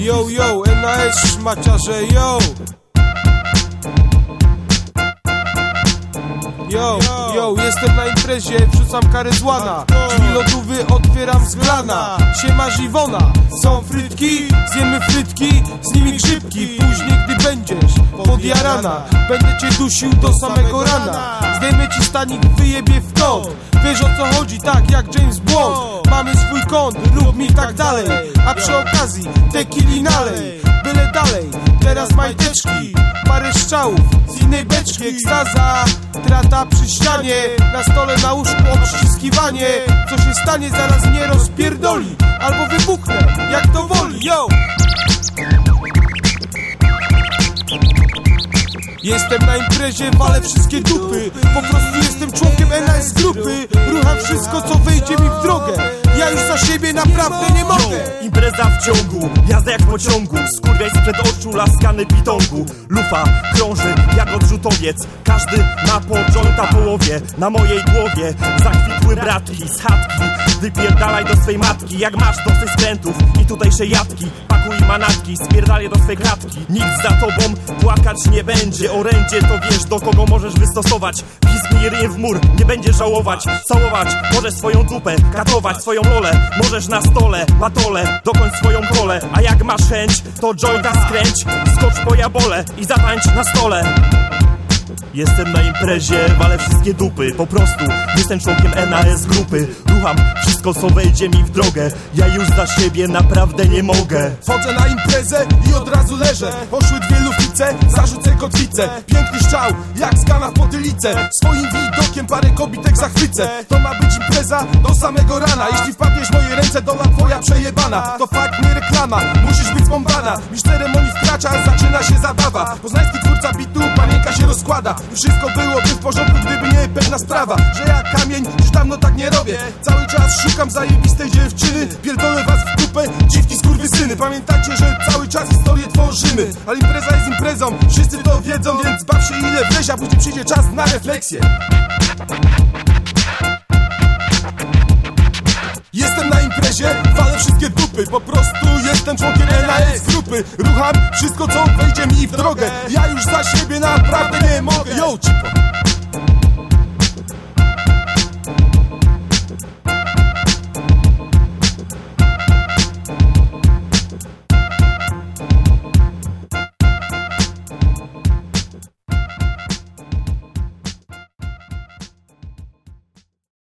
Yo, yo, NAS szmaciarze, yo. Yo, yo, jestem na imprezie, wrzucam karyzłana Drzwi lodówy otwieram z glana Siema Żiwona, są frytki, zjemy frytki Z nimi grzybki, później gdy będziesz podjarana Będę cię dusił do samego rana. Zdejmę ci stanik, wyjebie w kąt Wiesz o co chodzi, tak jak James Bond Mamy swój kąt, rób mi tak dalej. A przy okazji, tequili nalej. Byle dalej, teraz majteczki. Parę strzałów z innej beczki. Ekstaza, trata przy ścianie. Na stole na łóżku obściskiwanie. Co się stanie zaraz mnie rozpierdoli. Albo wybuchnę, jak to woli, yo! Jestem na imprezie, walę wszystkie dupy. Po prostu jestem członkiem NS grupy Wszystko co wyjdzie mi w drogę. Ja już za siebie naprawdę nie mogę. Impreza w ciągu, jazda jak w pociągu. Skurwiaj sprzed oczu, laskany pitongu Lufa krąży jak odrzutowiec. Każdy ma po jointa połowie. Na mojej głowie zakwitły bratki z chatki. Wypierdalaj do swej matki. Jak masz dosyć skrętów i tutejsze jatki. Pakuj manatki, spierdalaj do swej klatki. Nikt za tobą płakać nie będzie. Orędzie to wiesz do kogo możesz wystosować. Pisknij ryj w mur, nie będziesz żałować. Całować możesz swoją dupę, katować swoją lolę Możesz na stole, batole, dokończ swoją kolę A jak masz chęć, to jointa skręć. Skocz po jabole i zatańcz na stole. Jestem na imprezie, walę wszystkie dupy. Po prostu jestem członkiem NAS grupy. Rucham wszystko co wejdzie mi w drogę. Ja już za siebie naprawdę nie mogę. Wchodzę na imprezę i od razu leżę. Poszły dwie lufice, zarzucę kotwicę. Piękny szczał, jak skana w potylicę. Swoim widokiem parę kobitek zachwycę. To ma impreza do samego rana. Jeśli wpadniesz w moje ręce, dola twoja przejebana. To fakt, nie reklama, musisz być zbombana Już ceremonii wkracza, zaczyna się zabawa. Poznański twórca bitu, panienka się rozkłada. I wszystko byłoby w porządku, gdyby nie pewna sprawa Że jak kamień, już dawno tak nie robię. Cały czas szukam zajebistej dziewczyny. Pierdolę was w dupę, dziwki skurwysyny. Pamiętajcie, że cały czas historię tworzymy. Ale impreza jest imprezą, wszyscy to wiedzą Więc baw się ile wlezie, a później przyjdzie czas na refleksję imprezie, walę wszystkie dupy. Po prostu jestem członkiem NAS grupy. Rucham wszystko co wejdzie mi w drogę. Ja już za siebie naprawdę nie mogę. Yo, cipo